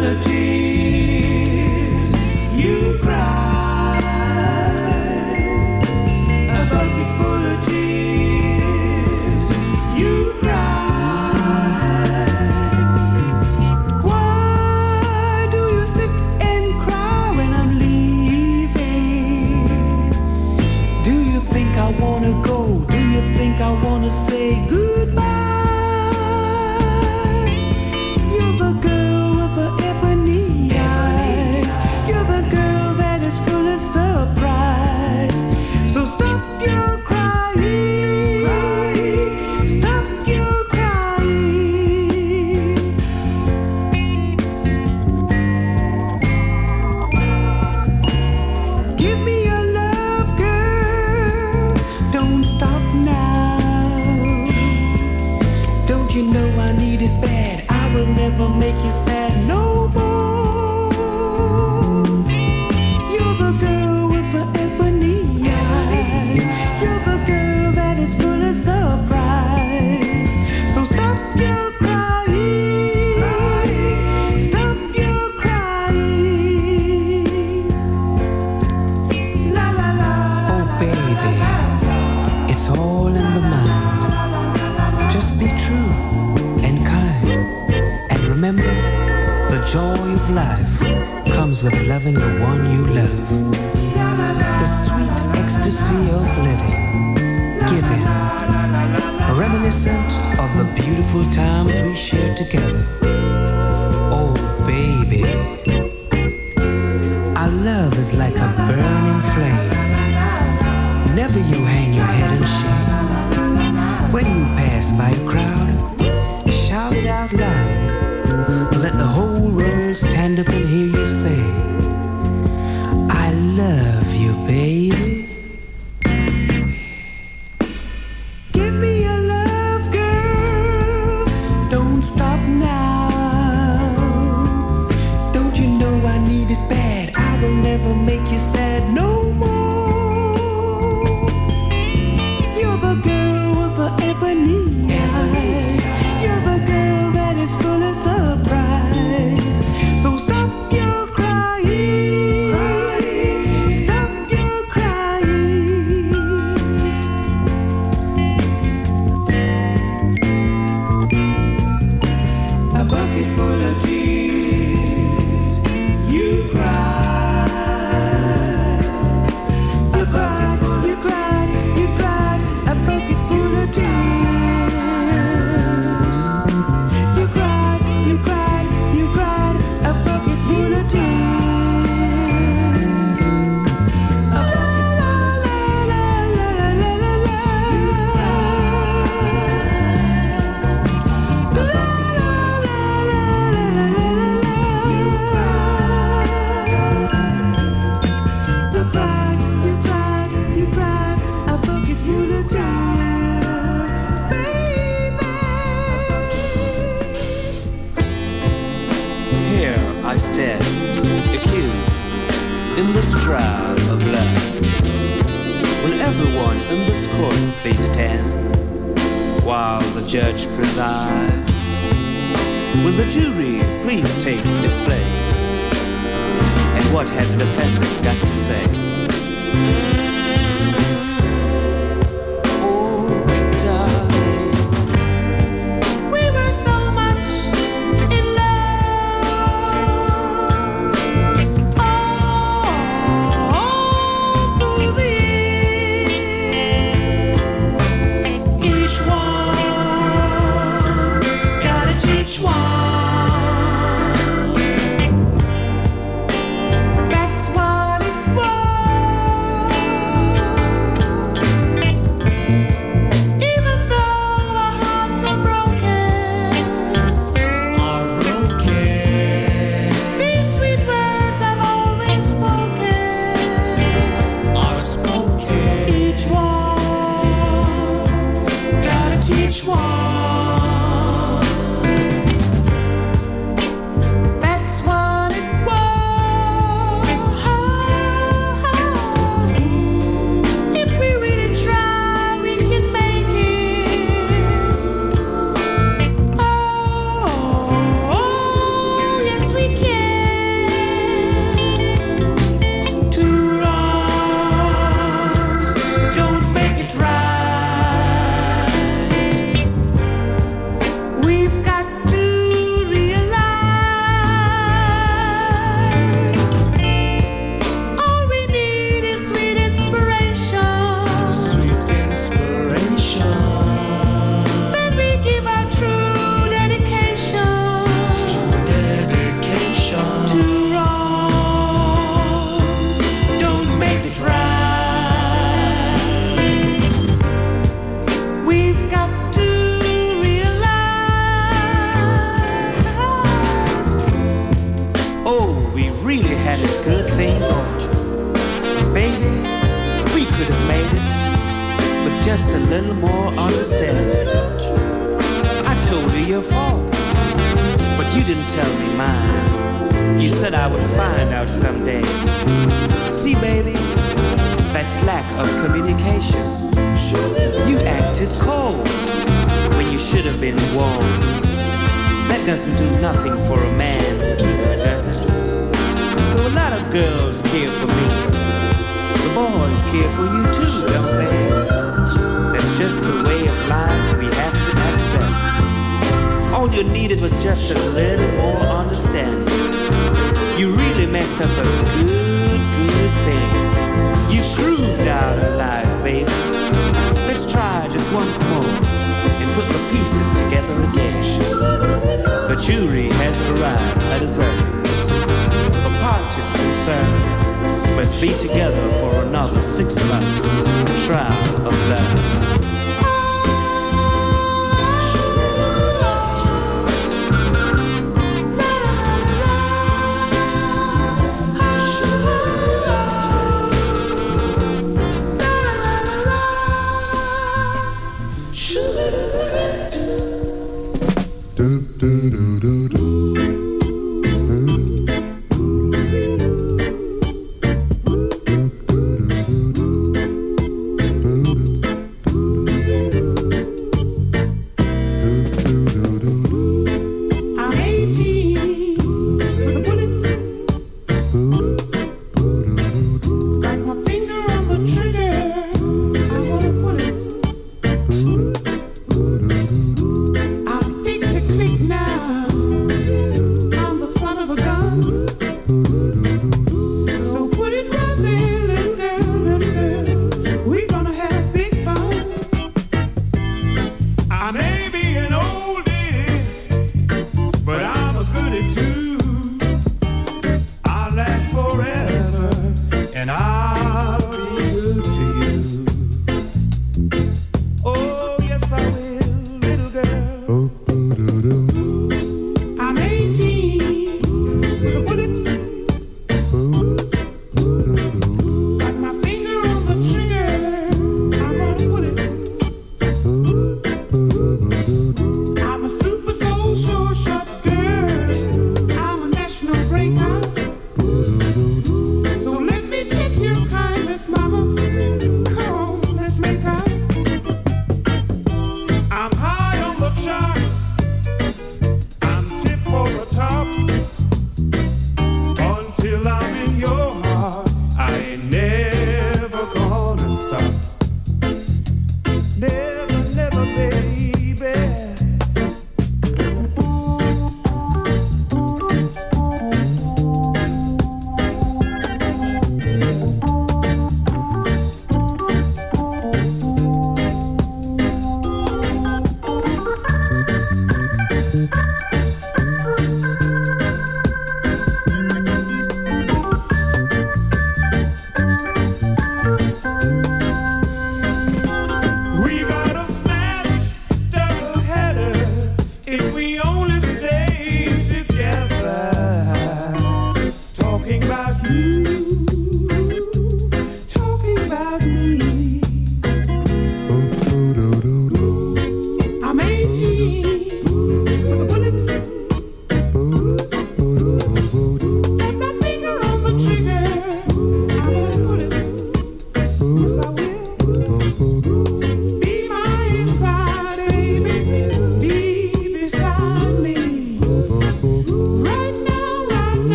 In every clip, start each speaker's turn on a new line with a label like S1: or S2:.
S1: Unity.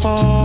S1: Fall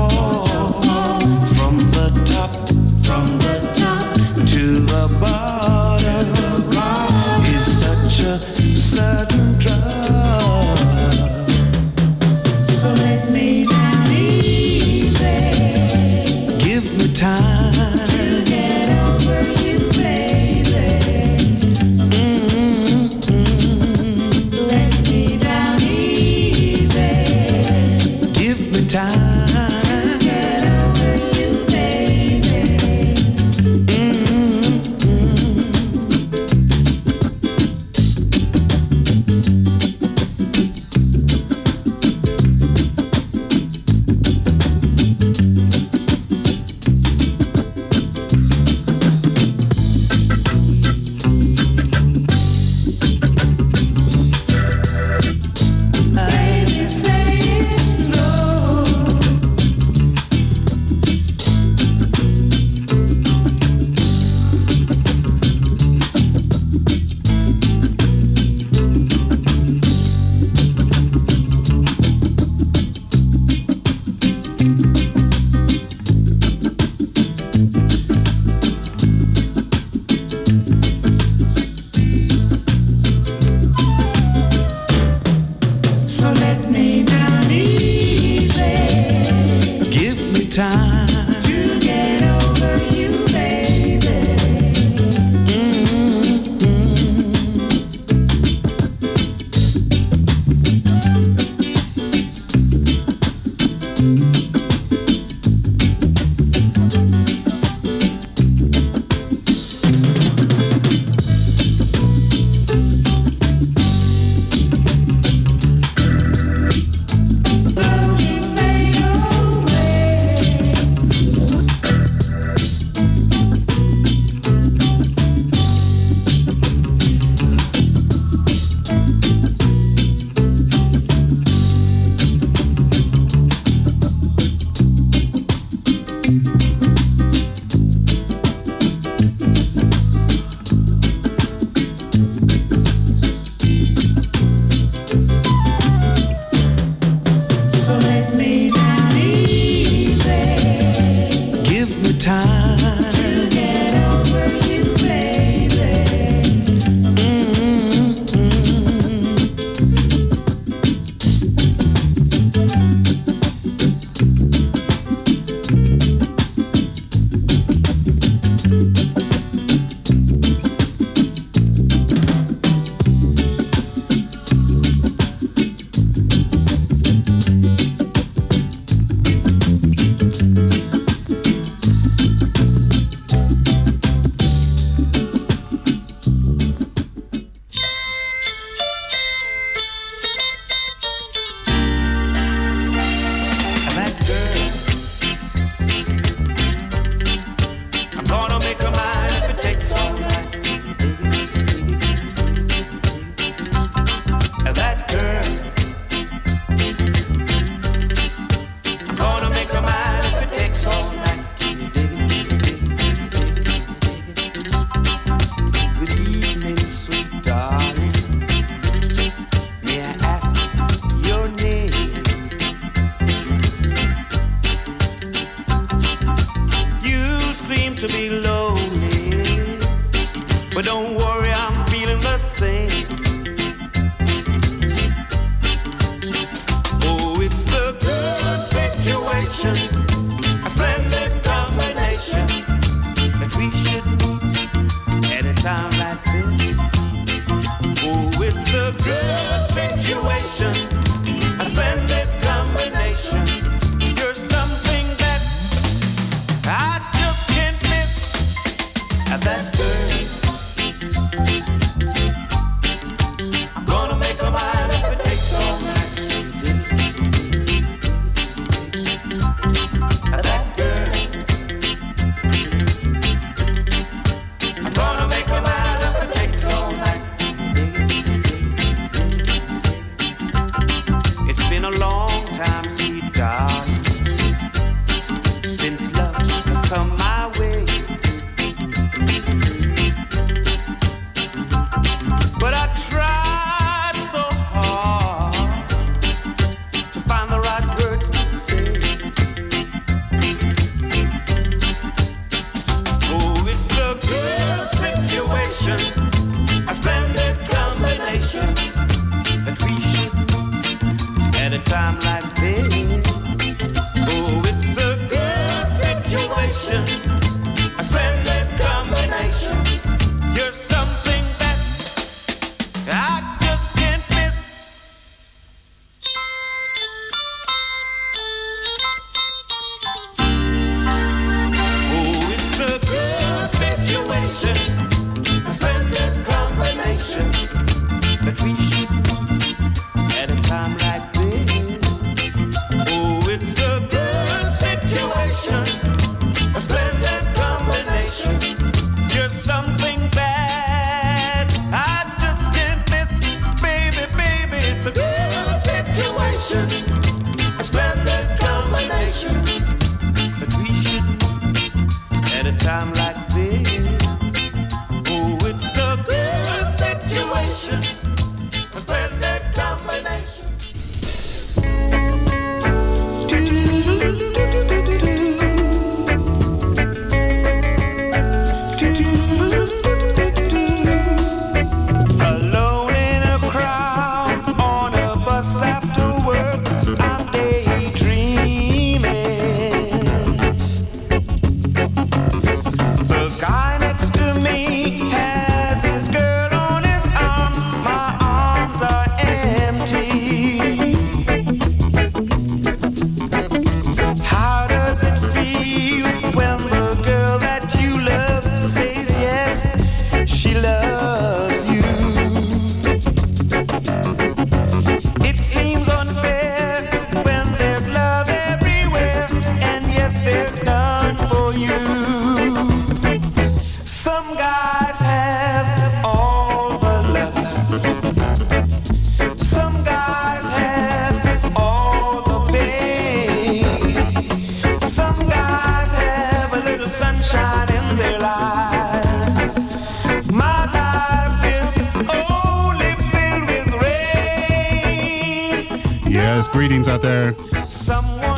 S2: Greetings out there.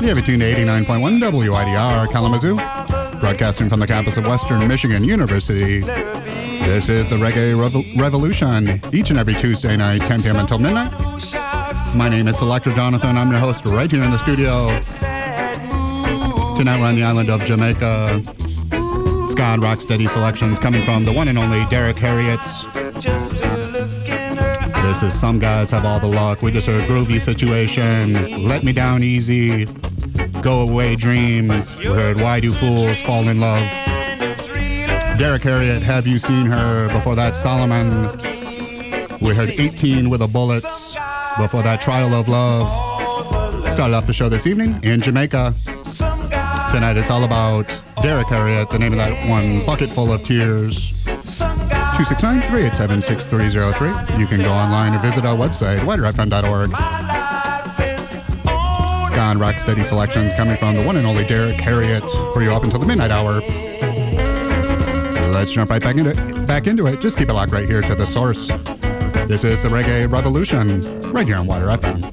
S2: You have a tune to 89.1 WIDR Kalamazoo, broadcasting from the campus of Western Michigan University. This is the Reggae Revo- Revolution, each and every Tuesday night, 10 p.m. until midnight. My name is Selector Jonathon. I'm your host right here in the studio. Tonight we're on the island of Jamaica. Scott Rocksteady selections coming from the one and only Derrick Harriotts. This is Some Guys Have All the Luck. We just heard Groovy Situation, Let Me Down Easy, Go Away Dream. We heard Why Do Fools Fall in Love. Derrick Harriott, Have You Seen Her? Before that, Solomon. We heard 18 with the Bullets. Before that, Trial of Love. Started off the show this evening in Jamaica. Tonight it's all about Derrick Harriott, the name of that one, Bucket Full of Tears. 269 387 You can go online or visit our website, whiterockfund.org. It's gone rock steady selections coming from the one and only Derrick Harriott for you up until the midnight hour. Let's jump right back into, it. back into it. Just keep it locked right here to the source. This is the Reggae Revolution, right here on WIDR FM.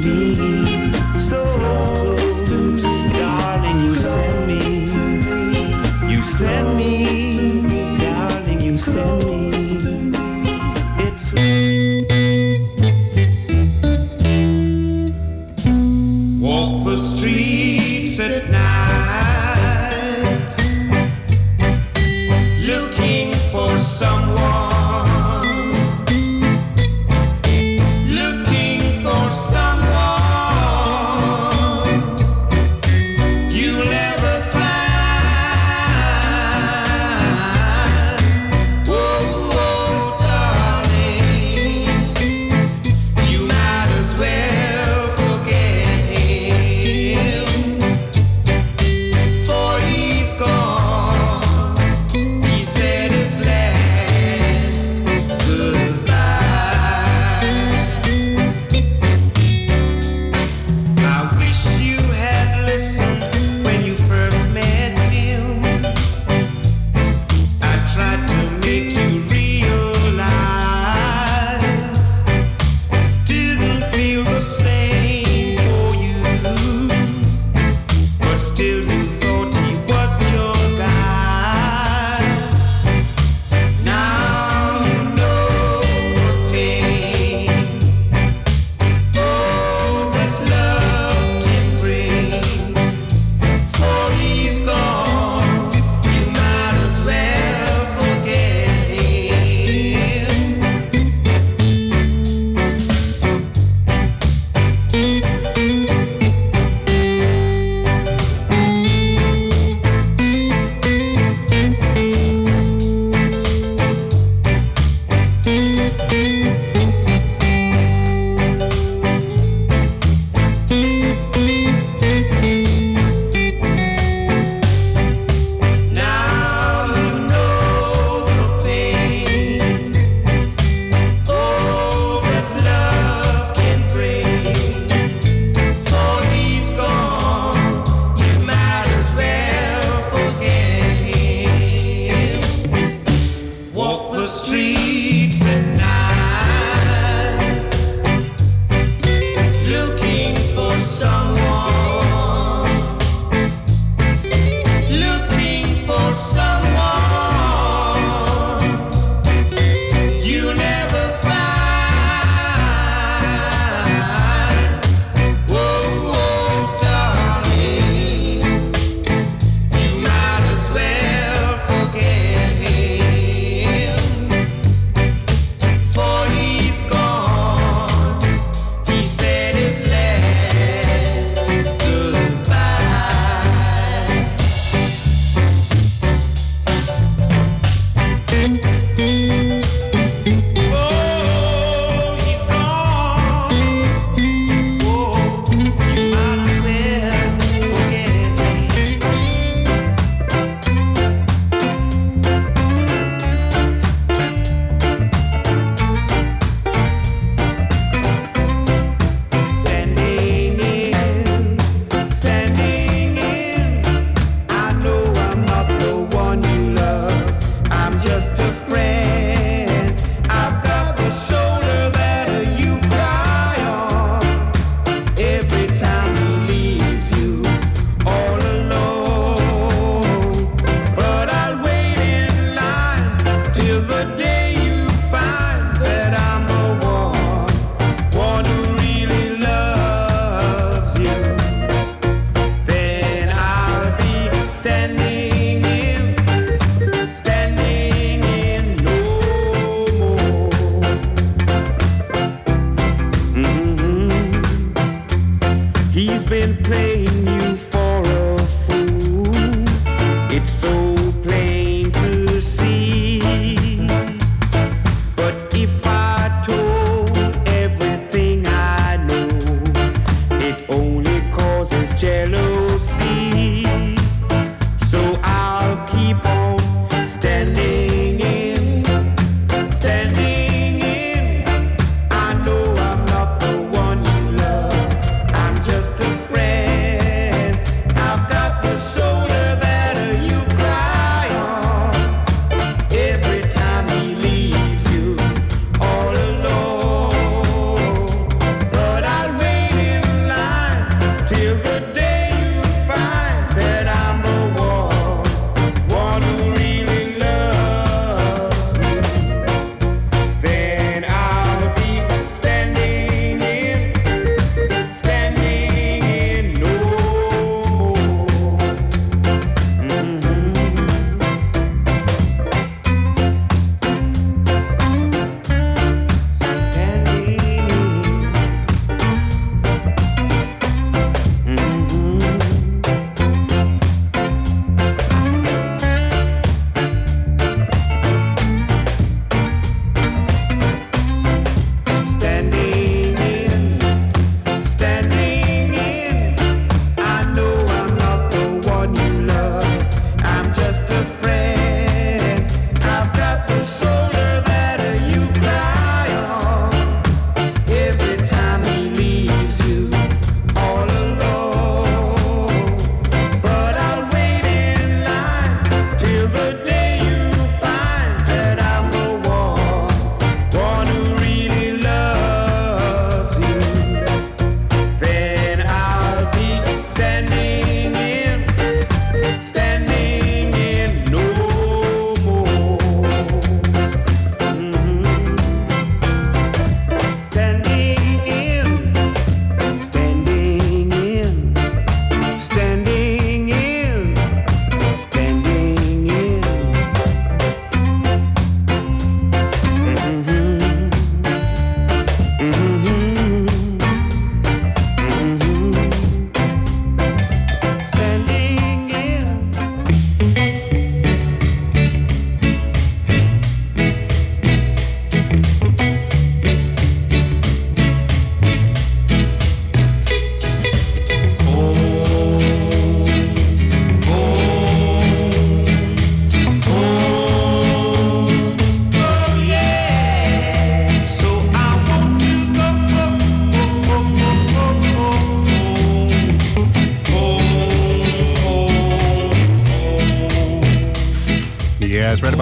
S1: To me.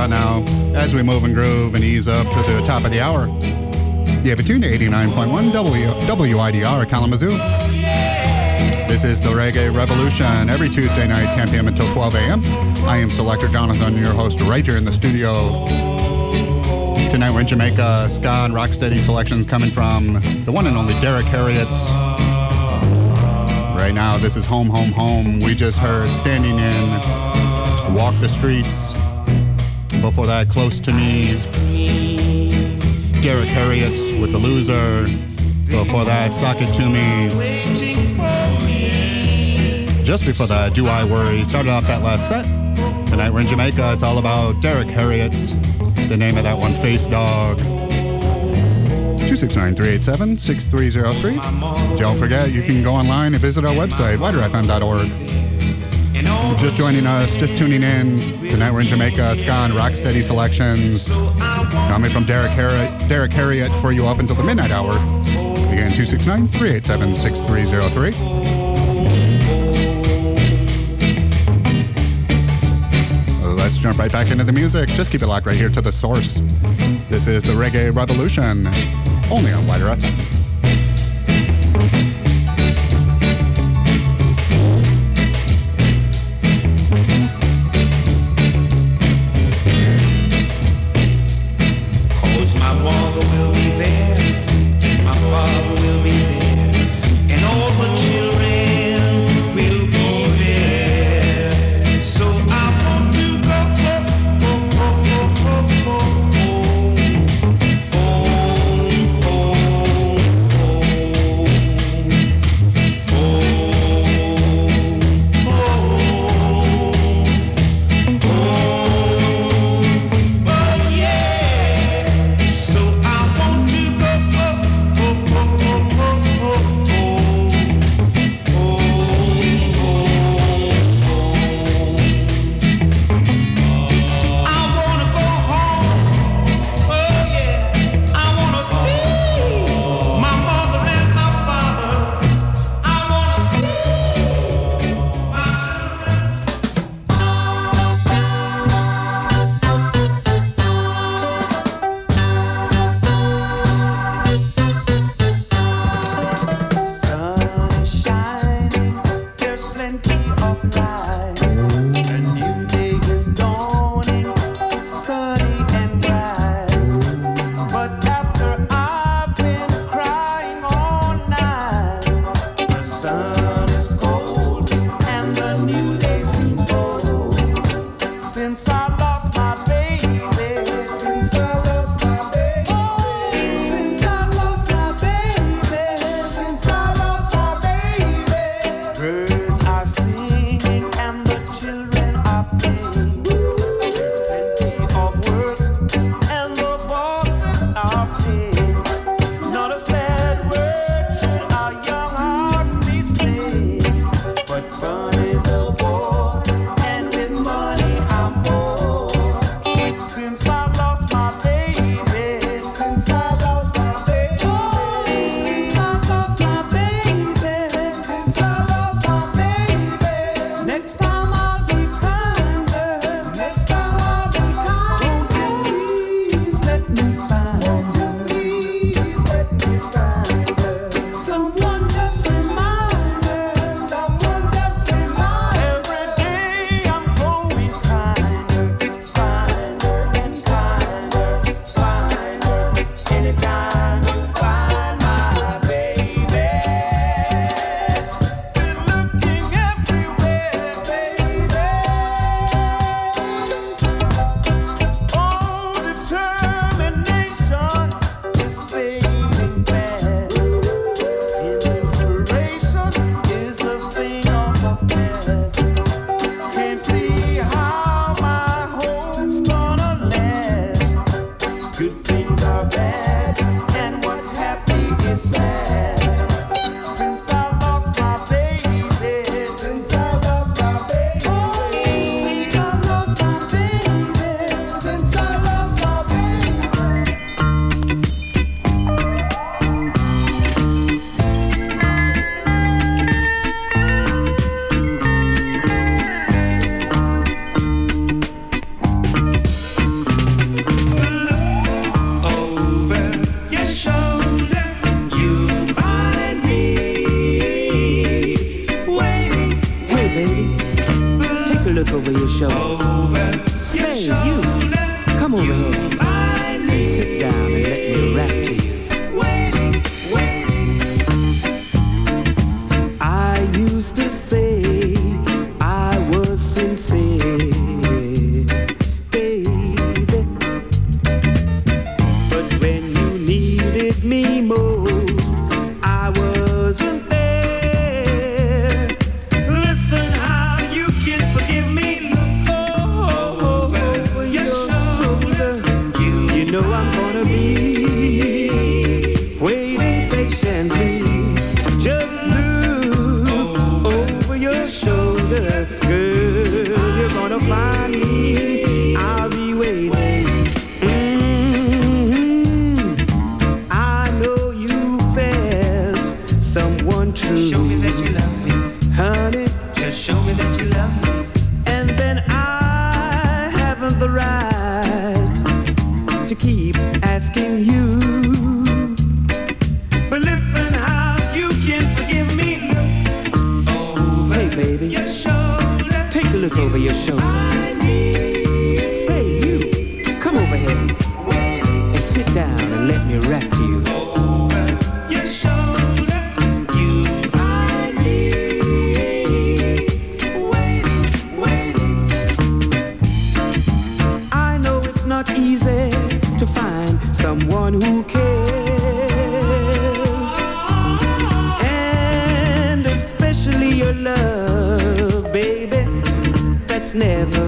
S2: About now, as we move and groove and ease up to the top of the hour, you have a tune to 89.1 w- WIDR Kalamazoo. This is the Reggae Revolution every Tuesday night, 10 p.m. until 12 a.m. I am Selector Jonathon, your host, right here in the studio. Tonight we're in Jamaica. Ska and rocksteady selections coming from the one and only Derrick Harriott's. Right now, this is Home, Home, Home. We just heard Standing In, Walk the Streets. Before that, Close to Me. Derrick Harriott's with The Loser. Before that, Sock It To Me. Just before that, Do I Worry. Started off that last set. Tonight we're in Jamaica. It's all about Derrick Harriott's. The name of that one, Face Dog. 269-387-6303. Don't forget, you can go online and visit our website, widrfm.org. Just joining us, just tuning in. Tonight we're in Jamaica, and rocksteady selections. Coming from Derrick Harriott, Derrick Harriott for you up until the midnight hour. Again, 269-387-6303. Let's jump right back into the music. Just keep it locked right here to the source. This is the Reggae Revolution, only on WIDR FM. Never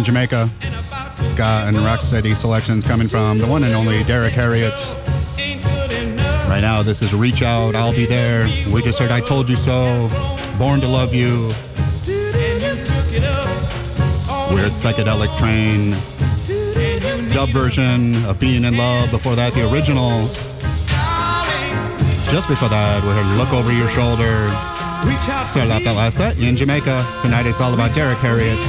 S3: in Jamaica. Ska and rocksteady selections coming from the one and only Derrick Harriott. Right now, this is Reach Out, I'll Be There. We just heard I Told You So, Born to Love You. Weird Psychedelic Train. Dub version of Being in Love. Before that, the original. Just before that, we heard Look Over Your Shoulder. Started out that last set in Jamaica. Tonight it's all about Derrick Harriott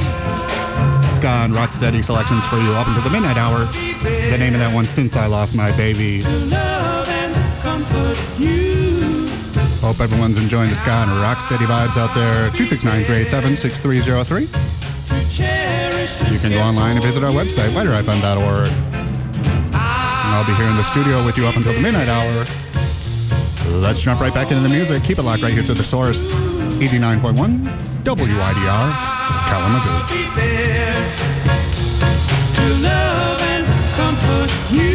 S3: and rocksteady selections for you up until the midnight hour. The name of that one, Since I Lost My Baby. Hope everyone's enjoying the Ska and rocksteady vibes out there. 269-387-6303. You can go online and visit our website, widrfm.org. I'll be here in the studio with you up until the midnight hour. Let's jump right back into the music. Keep it locked right here to the source. 89.1 WIDR Kalamazoo.
S2: Your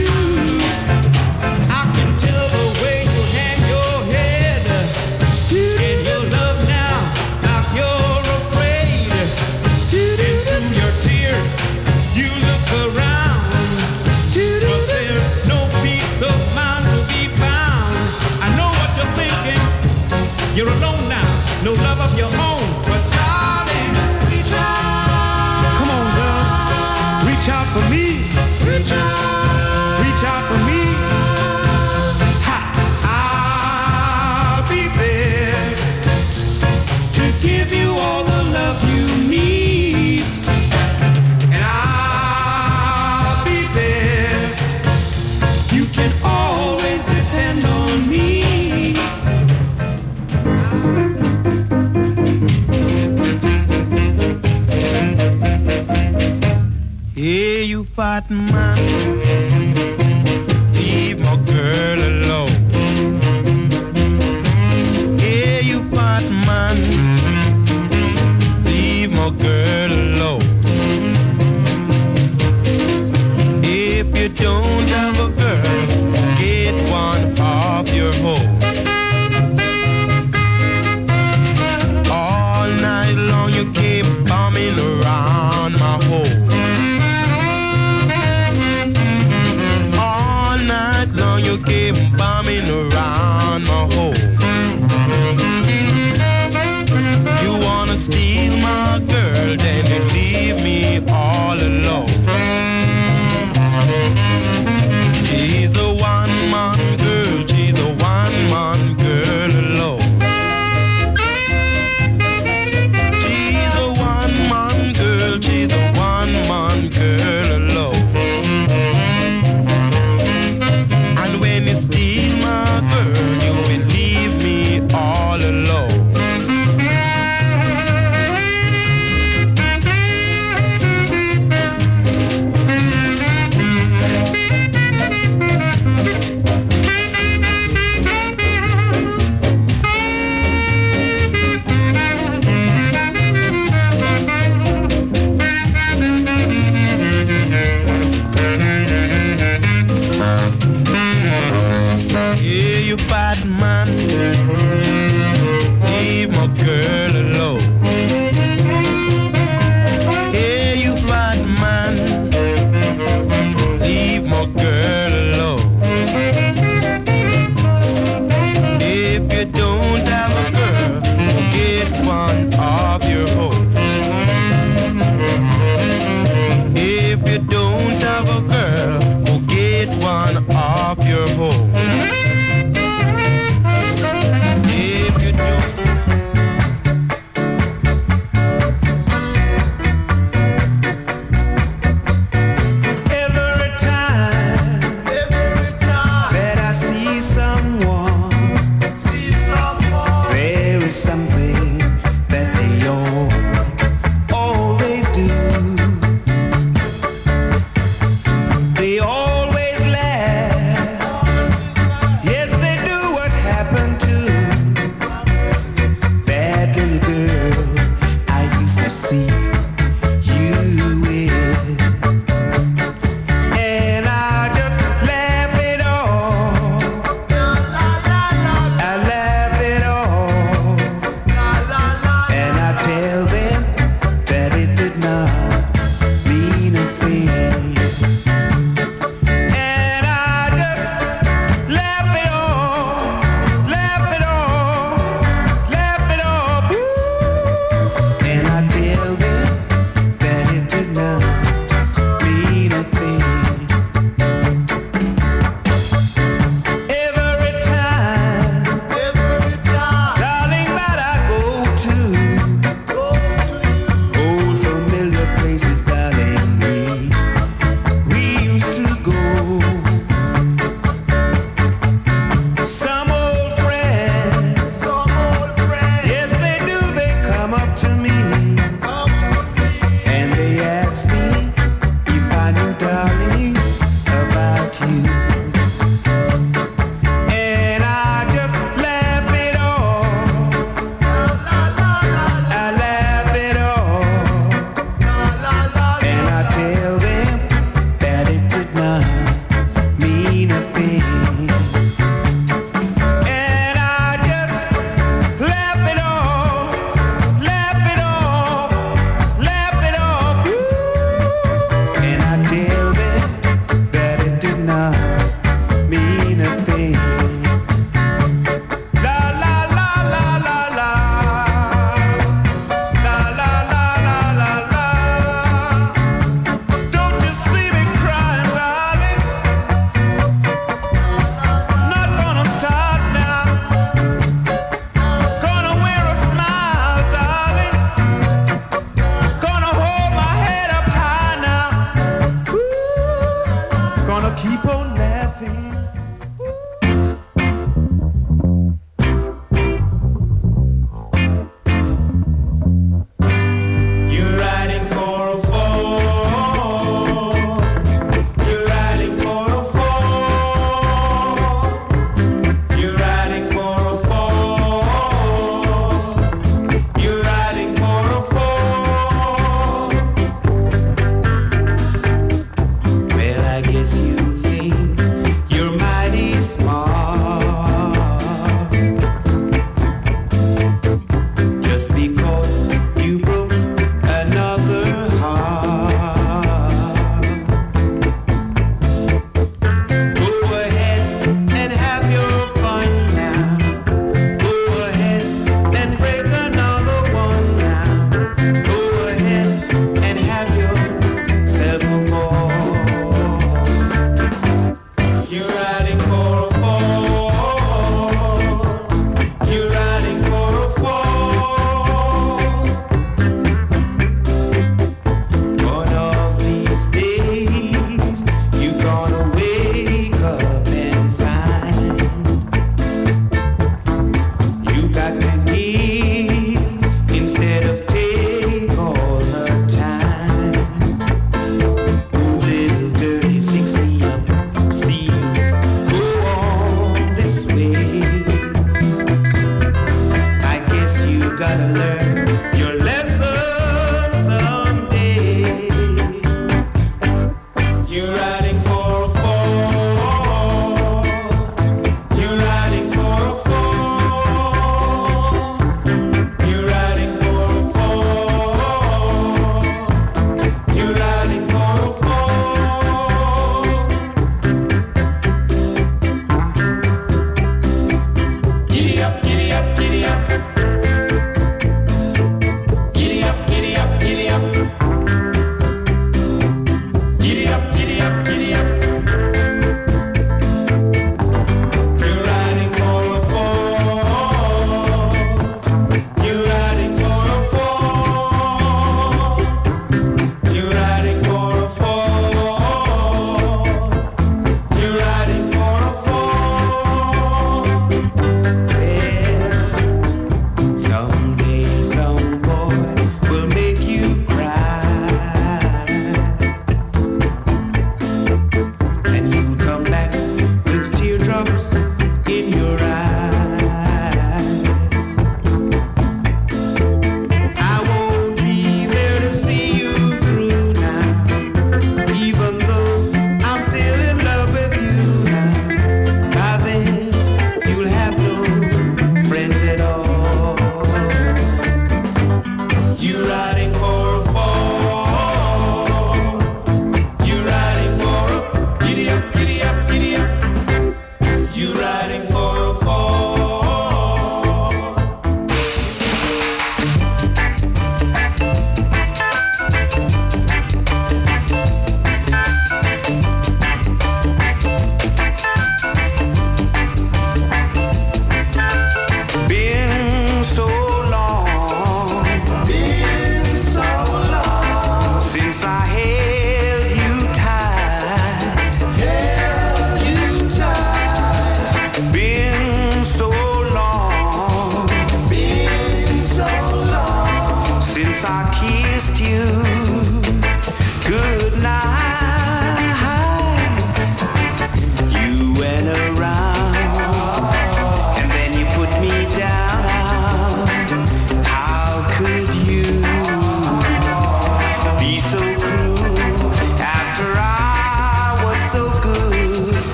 S2: laugh it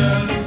S2: just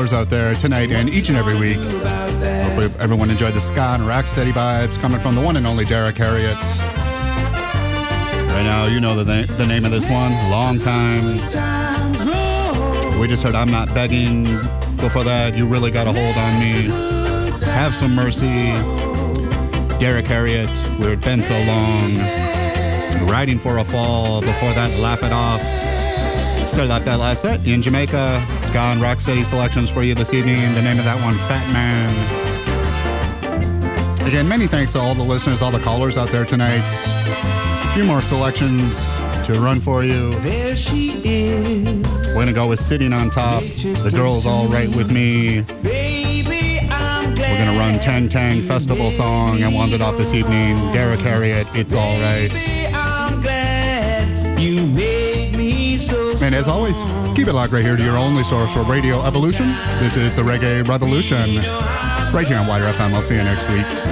S2: callers out there tonight and each and every week. Hope everyone enjoyed the ska and rock steady vibes coming from the one and only Derrick Harriott. Right now, you know the, na- the name of this one. Long time. We just heard I'm Not Begging. Before that, You Really Got a Hold on Me. Have Some Mercy. Derrick Harriott, We're Been So Long. Riding for a Fall. Before that, Laugh It Off. Started off that last set in Jamaica. Ska and Rock Steady selections for you this evening. The name of that one, Fat Man. Again, many thanks to all the listeners, all the callers out there tonight. A few more selections to run for you.
S3: There she is.
S2: We're gonna go with Sitting on Top. The girl's all right with me.
S3: Baby, I'm.
S2: We're gonna run Tang Tang Festival song and wound it off this evening. Derrick Harriott, It's Alright.
S3: Baby,
S2: And as always, keep it locked right here to your only source for Radio Evolution. This is the Reggae Revolution, right here on WIDR FM. I'll see you next week.